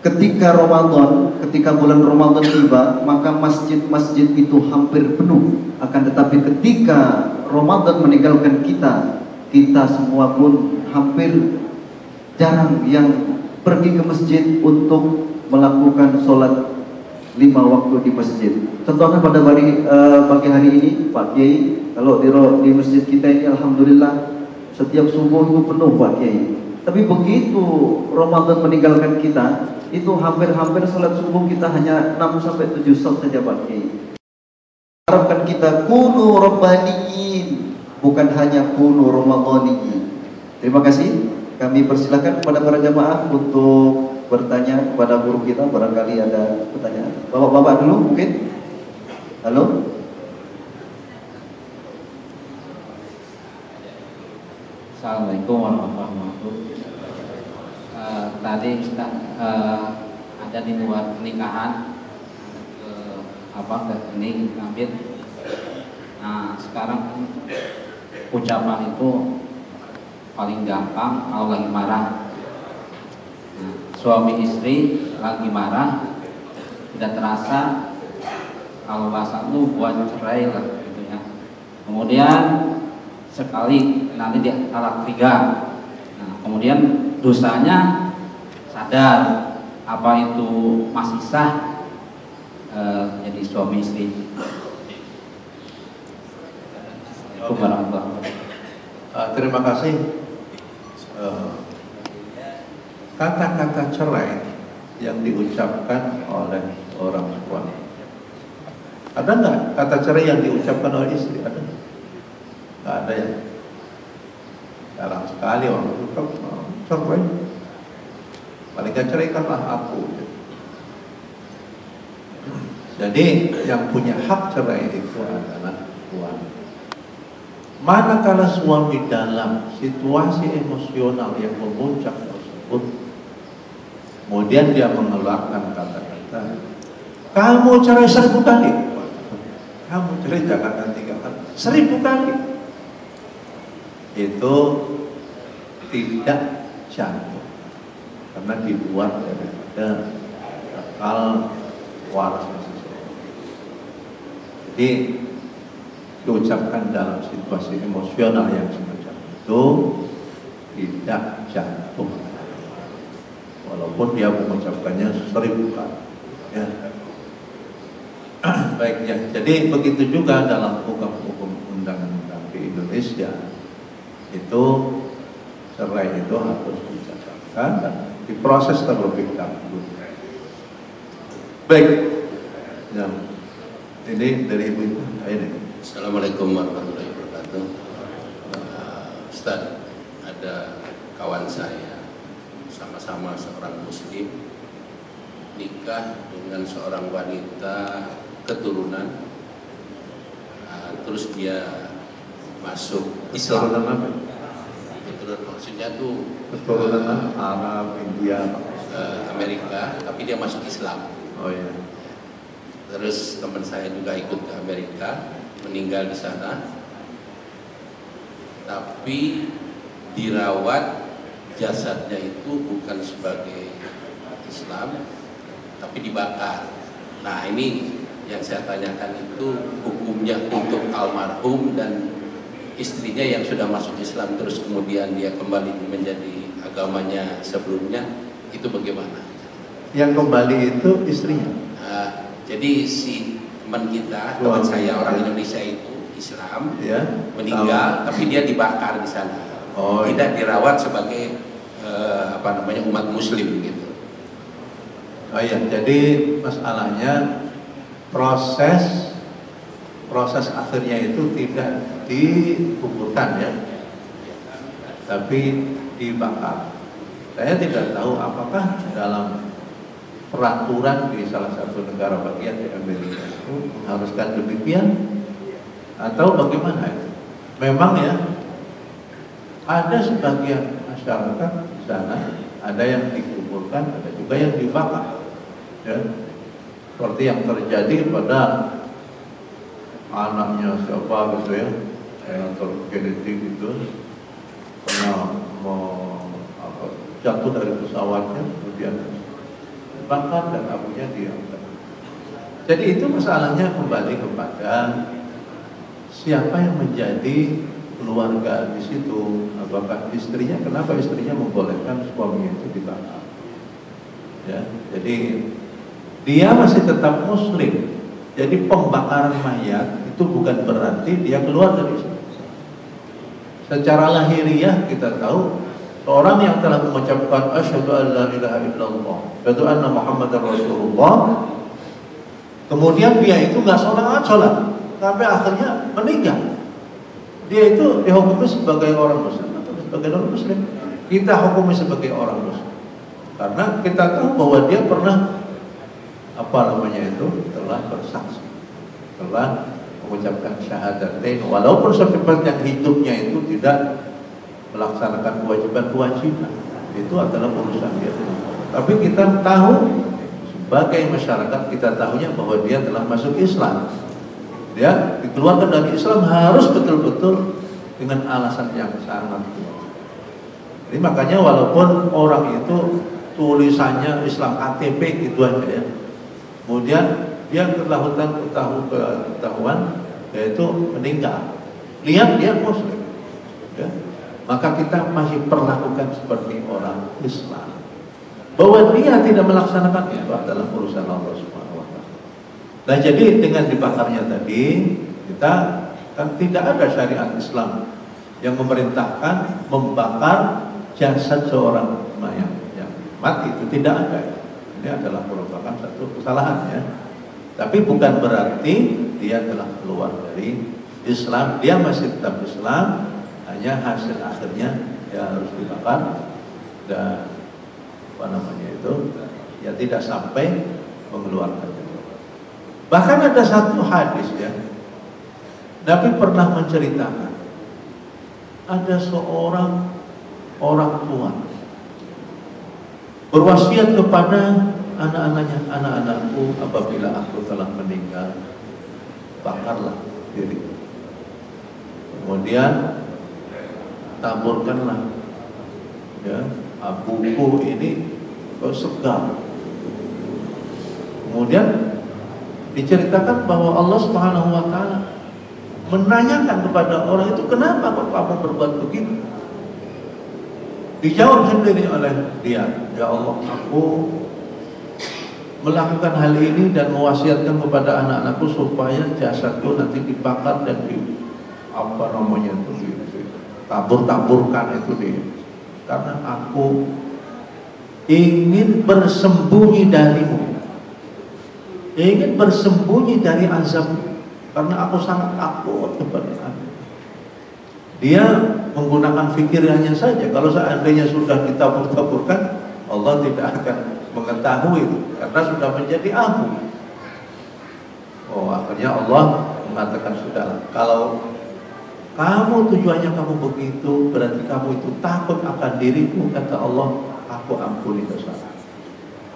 S2: Ketika Ramadan, ketika bulan Ramadan tiba, maka masjid-masjid itu hampir penuh. Akan tetapi ketika Ramadan meninggalkan kita, kita semua pun hampir jarang yang pergi ke masjid untuk melakukan sholat lima waktu di masjid. Contohnya pada hari, uh, pagi hari ini, Pak Kiai, kalau di, di masjid kita ini, Alhamdulillah, setiap subuh itu penuh Pak Kiai. Tapi begitu Ramadan meninggalkan kita, itu hampir-hampir sholat subuh kita hanya 6 sampai 7 sholat saja Pak Harapkan kita kunu rabbaniyin, bukan hanya kunu ramadhaniyin. Terima kasih. Kami persilakan kepada para jamaah untuk bertanya kepada guru kita barangkali ada pertanyaan. Bapak-bapak dulu mungkin. Halo.
S3: Assalamualaikum warahmatullahi wabarakatuh uh, tadi Ustaz uh, ada di luar pernikahan ke apa ke ini ngambil nah sekarang ucapan itu paling gampang kalau lagi marah nah, suami istri lagi marah tidak terasa kalau bahasa lu buat cerai lah gitu ya kemudian sekali nanti dia talak tiga nah kemudian dosanya sadar apa itu masih sah e, jadi suami istri.
S1: Uh, terima kasih. Kata-kata cerai yang diucapkan oleh orang tua. Ada nggak kata cerai yang diucapkan oleh istri? Ada nggak? Nggak ada ya. Jarang sekali orang itu cerai paling gak ceraikanlah aku jadi yang punya hak cerai itu adalah tuan manakala suami dalam situasi emosional yang memuncak tersebut kemudian dia mengeluarkan kata-kata kamu cerai seribu kali. Kamu cerai jangan tiga kali seribu kali. Itu tidak jatuh karena di luar daripada akal waras. Jadi diucapkan dalam situasi emosional yang semacam itu tidak jatuh walaupun dia mengucapkannya seribu kali ya. baik ya jadi begitu juga dalam hukum-hukum undang-undang di Indonesia itu cerai itu harus dicatatkan dan diproses terlebih dahulu. Baik, ya. ini dari ibu ibu ini.
S4: Assalamualaikum warahmatullahi wabarakatuh. Uh, Ustaz, ada kawan saya sama-sama seorang muslim nikah dengan seorang wanita keturunan uh, terus dia masuk
S1: Islam. Keturunan apa?
S4: maksudnya tuh
S1: keturunan uh, Arab, India,
S4: uh, Amerika, tapi dia masuk Islam.
S1: Oh iya.
S4: Terus teman saya juga ikut ke Amerika, meninggal di sana. Tapi dirawat jasadnya itu bukan sebagai Islam, tapi dibakar. Nah ini yang saya tanyakan itu hukumnya untuk almarhum dan istrinya yang sudah masuk Islam terus kemudian dia kembali menjadi agamanya sebelumnya itu bagaimana?
S1: Yang kembali itu istrinya.
S4: Nah, jadi si teman kita, teman saya orang Indonesia itu Islam
S1: Ya.
S4: meninggal, tapi dia dibakar di sana.
S1: Oh, iya.
S4: Tidak dirawat sebagai eh, apa namanya umat Muslim gitu.
S1: Oh iya, jadi masalahnya proses proses akhirnya itu tidak dikuburkan ya, tapi dibakar. Saya tidak tahu apakah dalam peraturan di salah satu negara bagian di Amerika itu mengharuskan demikian atau bagaimana itu? Memang ya ada sebagian masyarakat di sana ada yang dikuburkan, ada juga yang dibakar. Ya. Seperti yang terjadi pada anaknya siapa gitu ya, yang tergenetik itu pernah mau apa, jatuh dari pesawatnya kemudian dibakar dan abunya diangkat. Jadi itu masalahnya kembali kepada siapa yang menjadi keluarga di situ apakah istrinya kenapa istrinya membolehkan suaminya itu dibakar ya jadi dia masih tetap muslim. Jadi pembakaran mayat itu bukan berarti dia keluar dari Islam. Secara lahiriah kita tahu seorang yang telah mengucapkan asyhadu an la ilaha illallah wa anna muhammadar rasulullah kemudian dia itu nggak sholat sholat. Sampai akhirnya meninggal dia itu dihukumi sebagai orang muslim atau sebagai non muslim kita hukumi sebagai orang muslim. Karena kita tahu bahwa dia pernah apa namanya itu telah bersaksi telah mengucapkan syahadatain walaupun sepanjang hidupnya itu tidak melaksanakan kewajiban-kewajiban itu adalah urusan dia. Tapi kita tahu sebagai masyarakat kita tahunya bahwa dia telah masuk Islam dia dikeluarkan dari Islam harus betul-betul dengan alasan yang sangat kuat. Jadi makanya walaupun orang itu tulisannya Islam KTP gitu aja ya. Kemudian dia ketahuan ketahuan yaitu meninggal. Lihat dia muslim. Ya. Maka kita masih perlakukan seperti orang Islam. Bahwa dia tidak melaksanakan itu adalah urusan Allah Subhanahu. Nah jadi dengan dibakarnya tadi kita kan tidak ada syariat Islam yang memerintahkan membakar jasad seorang mayat yang mati itu tidak ada. Ini adalah merupakan satu kesalahan ya. Tapi bukan berarti dia telah keluar dari Islam, dia masih tetap Islam, hanya hasil akhirnya ya harus dibakar dan apa namanya itu ya tidak sampai mengeluarkan Bahkan ada satu hadis ya, Nabi pernah menceritakan ada seorang orang tua berwasiat kepada anak-anaknya, anak-anakku apabila aku telah meninggal, bakarlah diri. Kemudian taburkanlah ya abuku ini ke segar. Kemudian diceritakan bahwa Allah Subhanahu wa taala menanyakan kepada orang itu kenapa kok kamu berbuat begitu? Dijawab sendiri oleh dia, ya Allah, aku melakukan hal ini dan mewasiatkan kepada anak-anakku supaya jasadku nanti dibakar dan di apa namanya itu? Tabur-taburkan itu di karena aku ingin bersembunyi darimu ingin bersembunyi dari azab karena aku sangat takut kepada aku. Dia menggunakan pikirannya saja. Kalau seandainya sudah ditabur-taburkan, Allah tidak akan mengetahui karena sudah menjadi abu. Oh, akhirnya Allah mengatakan sudah. Kalau kamu tujuannya kamu begitu, berarti kamu itu takut akan diriku, kata Allah, aku ampuni dosa.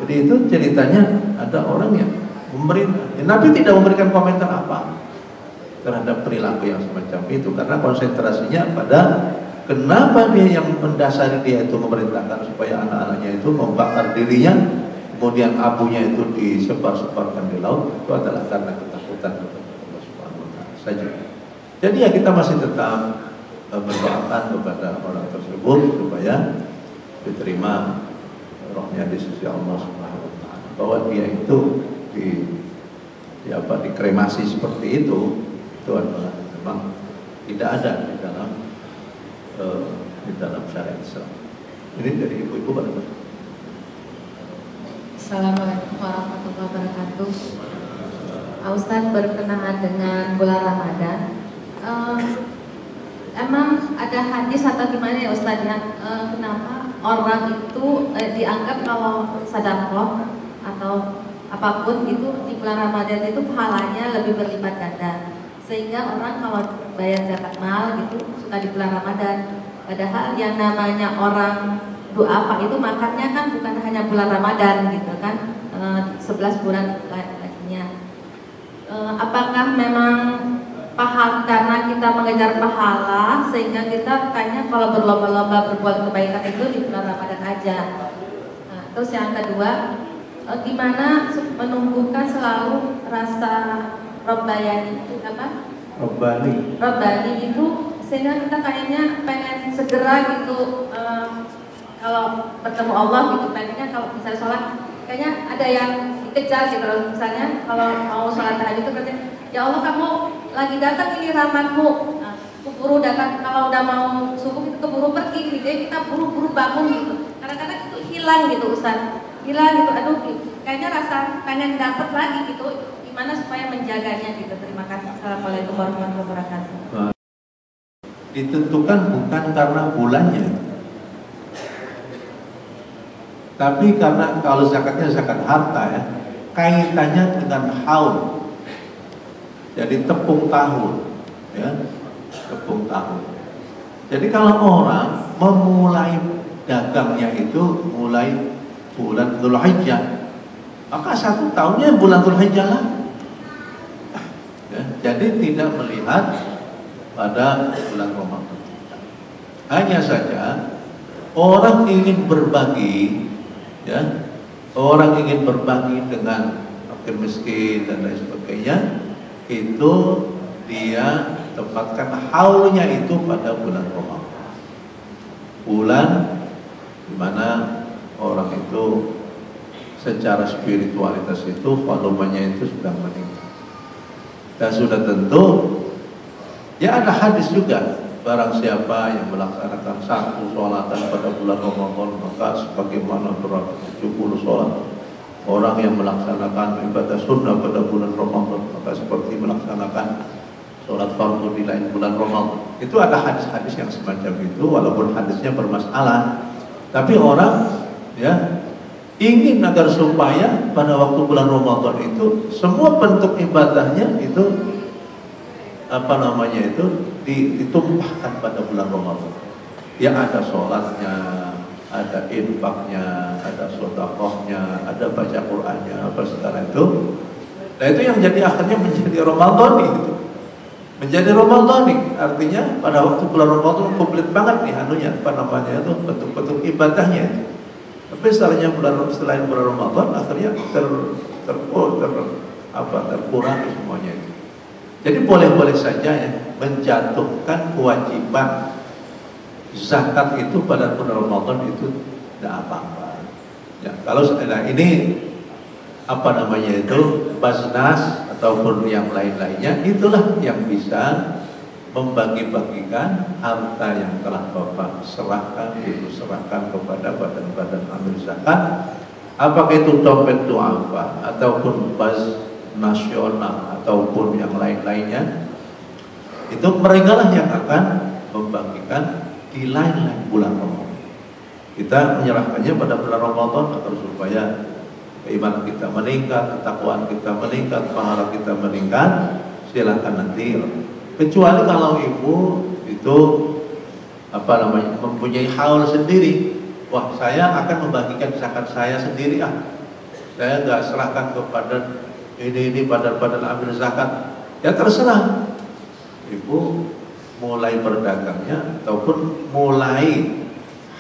S1: Jadi itu ceritanya ada orang yang pemerintah. Ya, Nabi tidak memberikan komentar apa terhadap perilaku yang semacam itu karena konsentrasinya pada kenapa dia yang mendasari dia itu memerintahkan supaya anak-anaknya itu membakar dirinya kemudian abunya itu disebar-sebarkan di laut itu adalah karena ketakutan kepada Allah Subhanahu saja. Jadi ya kita masih tetap eh, berdoakan kepada orang tersebut supaya diterima rohnya di sisi Allah Subhanahu wa taala bahwa dia itu di ya apa dikremasi seperti itu itu adalah memang tidak ada di dalam uh, di dalam syariat Islam. Ini dari ibu-ibu pada
S5: Assalamualaikum warahmatullahi wabarakatuh. Ustaz berkenaan dengan bulan Ramadan. Uh, emang ada hadis atau gimana ya Ustaz ya? Uh, kenapa orang itu uh, dianggap kalau sadaqah atau apa pun itu di bulan Ramadan itu pahalanya lebih berlipat ganda. Sehingga orang kalau bayar zakat mal gitu suka di bulan Ramadan. Padahal yang namanya orang doa itu makannya kan bukan hanya bulan Ramadan gitu kan, e, 11 bulan lainnya. E, apakah memang paham karena kita mengejar pahala sehingga kita kayaknya kalau berlomba-lomba berbuat kebaikan itu di bulan Ramadan aja. Nah, terus yang kedua, e, gimana menumbuhkan selalu rasa Robbayani itu apa?
S1: Robbani.
S5: Robbani itu sehingga kita kayaknya pengen segera gitu um, kalau bertemu Allah gitu pengennya kalau misalnya sholat kayaknya ada yang dikejar gitu loh. Misalnya kalau mau sholat tahajud itu berarti ya Allah kamu lagi datang ini rahmatmu. Nah, keburu datang kalau udah mau subuh itu keburu pergi gitu jadi kita buru-buru bangun gitu. Kadang-kadang itu hilang gitu Ustaz hilang gitu aduh kayaknya rasa pengen dapet lagi gitu gimana supaya menjaganya gitu. Terima kasih. Assalamualaikum warahmatullahi wabarakatuh.
S1: Ditentukan bukan karena bulannya. Tapi karena kalau zakatnya zakat harta ya, kaitannya dengan haul. Jadi tepung tahun, ya, tepung tahun. Jadi kalau orang memulai dagangnya itu mulai bulan Dzulhijjah, maka satu tahunnya bulan Dzulhijjah lah. Ya, jadi tidak melihat pada bulan Ramadan. Hanya saja orang ingin berbagi ya orang ingin berbagi dengan fakir miskin dan lain sebagainya itu dia tempatkan haulnya itu pada bulan Ramadan bulan di mana orang itu secara spiritualitas itu volumenya itu sudah meningkat. Dan sudah tentu ya ada hadis juga Barang siapa yang melaksanakan satu sholatan pada bulan Ramadan Maka sebagaimana beratus 70 sholat Orang yang melaksanakan ibadah sunnah pada bulan Ramadan Maka seperti melaksanakan sholat fardu di lain bulan Ramadan. Itu ada hadis-hadis yang semacam itu Walaupun hadisnya bermasalah. Tapi orang ya ingin agar supaya pada waktu bulan Ramadan itu Semua bentuk ibadahnya itu apa namanya itu ditumpahkan pada bulan Ramadan. Ya ada sholatnya, ada infaknya, ada sodakohnya, ada baca Qur'annya, apa segala itu. Nah itu yang jadi akhirnya menjadi Ramadan itu. Menjadi Ramadan artinya pada waktu bulan Ramadan komplit banget nih anunya apa namanya itu bentuk-bentuk ibadahnya. Setelahnya bulan selain bulan Ramadan akhirnya ter ter, oh, ter apa terkurangi semuanya. Jadi boleh-boleh saja ya menjatuhkan kewajiban zakat itu pada bulan Ramadan itu tidak apa-apa. Ya, kalau nah ini apa namanya itu basnas ataupun yang lain-lainnya itulah yang bisa membagi-bagikan harta yang telah Bapak serahkan itu serahkan kepada badan-badan amil zakat apakah itu dompet itu apa ataupun bas nasional ataupun yang lain-lainnya itu mereka lah yang akan membagikan di lain-lain bulan Ramadan. Kita menyerahkannya pada bulan Ramadan agar supaya keimanan kita meningkat, ketakwaan kita meningkat, pahala kita meningkat. Silakan nanti. Kecuali kalau ibu itu apa namanya mempunyai haul sendiri. Wah, saya akan membagikan zakat saya sendiri ah. Saya nggak serahkan kepada ini ini badan-badan ambil zakat. Ya terserah. Ibu mulai berdagangnya ataupun mulai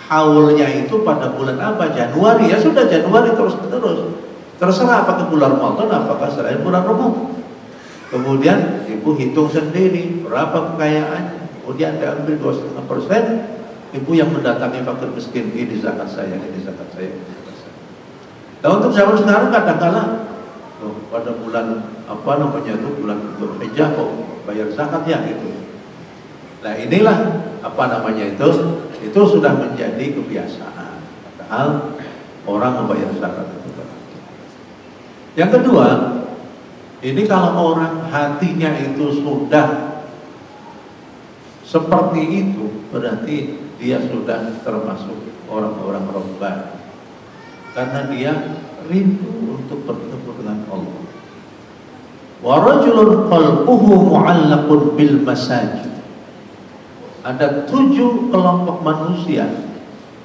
S1: haulnya itu pada bulan apa? Januari. Ya sudah Januari terus terus terserah apakah bulan Ramadan apakah selain bulan Ramadan kemudian ibu hitung sendiri berapa kekayaannya kemudian diambil dua setengah persen ibu yang mendatangi fakir miskin ini zakat saya ini zakat saya. Nah untuk zaman sekarang kadang-kadang pada bulan apa namanya itu bulan Dzulhijjah kok bayar zakat ya gitu. Nah inilah apa namanya itu itu sudah menjadi kebiasaan. Padahal orang membayar zakat itu. Yang kedua, ini kalau orang hatinya itu sudah seperti itu, berarti dia sudah termasuk orang-orang robbani. Karena dia rindu untuk bertemu dengan Allah. Wa rajulun qalbuhu masajid. Ada tujuh kelompok manusia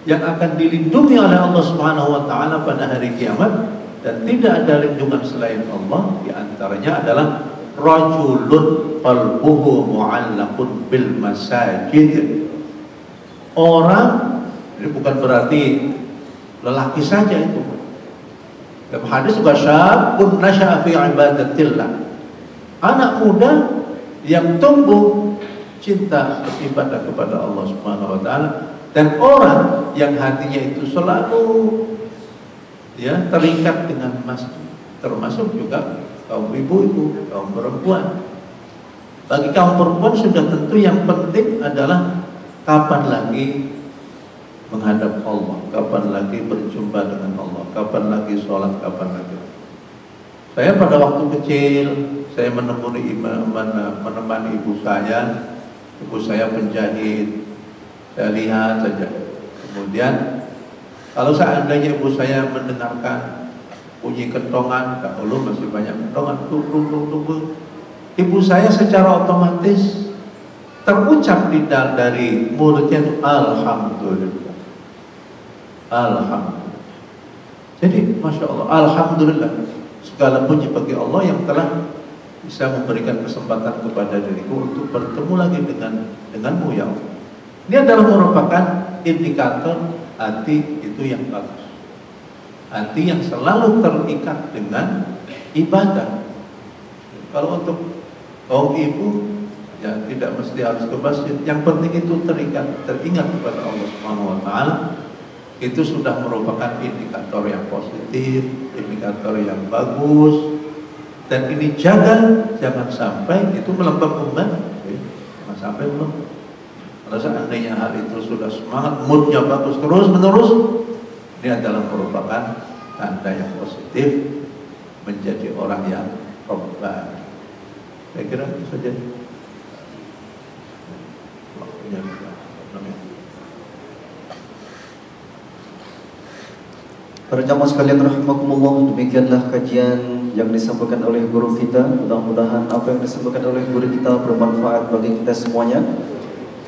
S1: yang akan dilindungi oleh Allah Subhanahu wa taala pada hari kiamat dan tidak ada lindungan selain Allah di antaranya adalah rajulun qalbuhu mu'allaqun bil masajid. Orang ini bukan berarti lelaki saja itu. Dalam hadis juga syabun nasya'a fi ibadatillah. Anak muda yang tumbuh cinta beribadah kepada Allah Subhanahu wa taala dan orang yang hatinya itu selalu ya terikat dengan masjid termasuk juga kaum ibu itu kaum perempuan. Bagi kaum perempuan sudah tentu yang penting adalah kapan lagi menghadap Allah kapan lagi berjumpa dengan Allah kapan lagi sholat kapan lagi. Saya pada waktu kecil saya menemani menemani ibu saya. Ibu saya penjahit. Saya lihat saja. Kemudian kalau seandainya ibu saya mendengarkan bunyi kentongan, dahulu masih banyak kentongan, tung tung tung tung, ibu saya secara otomatis terucap di dari mulutnya itu alhamdulillah, alhamdulillah. Jadi masya Allah, alhamdulillah segala puji bagi Allah yang telah bisa memberikan kesempatan kepada diriku untuk bertemu lagi dengan denganmu ya Allah. Ini adalah merupakan indikator hati itu yang bagus. Hati yang selalu terikat dengan ibadah. Kalau untuk kaum ibu ya tidak mesti harus ke masjid. Yang penting itu terikat, teringat kepada Allah Subhanahu wa taala. Itu sudah merupakan indikator yang positif, indikator yang bagus. Dan ini jaga jangan sampai itu melembab umat. Jangan sampai melembab. Kalau seandainya hal itu sudah semangat, moodnya bagus terus menerus, ini adalah merupakan tanda yang positif menjadi orang yang robbani. Saya kira itu saja. Waktunya
S2: Para jamaah sekalian rahimakumullah, demikianlah kajian yang disampaikan oleh guru kita. Mudah-mudahan apa yang disampaikan oleh guru kita bermanfaat bagi kita semuanya.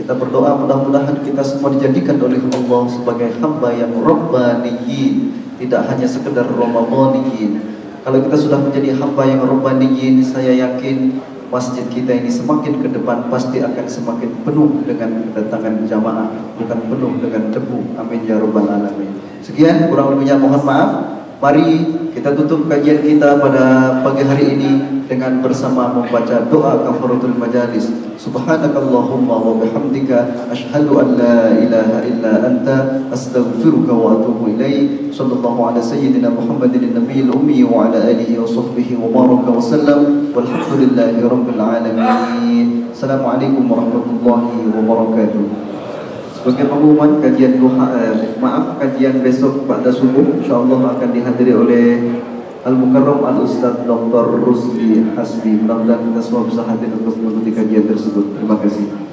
S2: Kita berdoa mudah-mudahan kita semua dijadikan oleh Allah sebagai hamba yang Rabbaniyin Tidak hanya sekedar Ramadaniyin Kalau kita sudah menjadi hamba yang Rabbaniyin Saya yakin masjid kita ini semakin ke depan Pasti akan semakin penuh dengan kedatangan jamaah Bukan penuh dengan debu. Amin ya Rabbal Alamin. Sekian kurang lebihnya mohon maaf Mari kita tutup kajian kita pada pagi hari ini dengan bersama membaca doa kafaratul majalis. Subhanakallahumma wa bihamdika asyhadu an la ilaha illa anta astaghfiruka wa atubu ilaik. Sallallahu ala sayyidina Muhammadin nabiyil ummi wa ala alihi wa sahbihi wa baraka wa sallam. Walhamdulillahi rabbil alamin. Assalamualaikum warahmatullahi wabarakatuh. Sebagai pengumuman kajian duha, eh, maaf kajian besok pada subuh insyaallah akan dihadiri oleh Al Mukarram Al Ustaz Dr. Rusli Hasbi. Mudah-mudahan kita semua bisa hadir untuk mengikuti kajian tersebut. Terima kasih.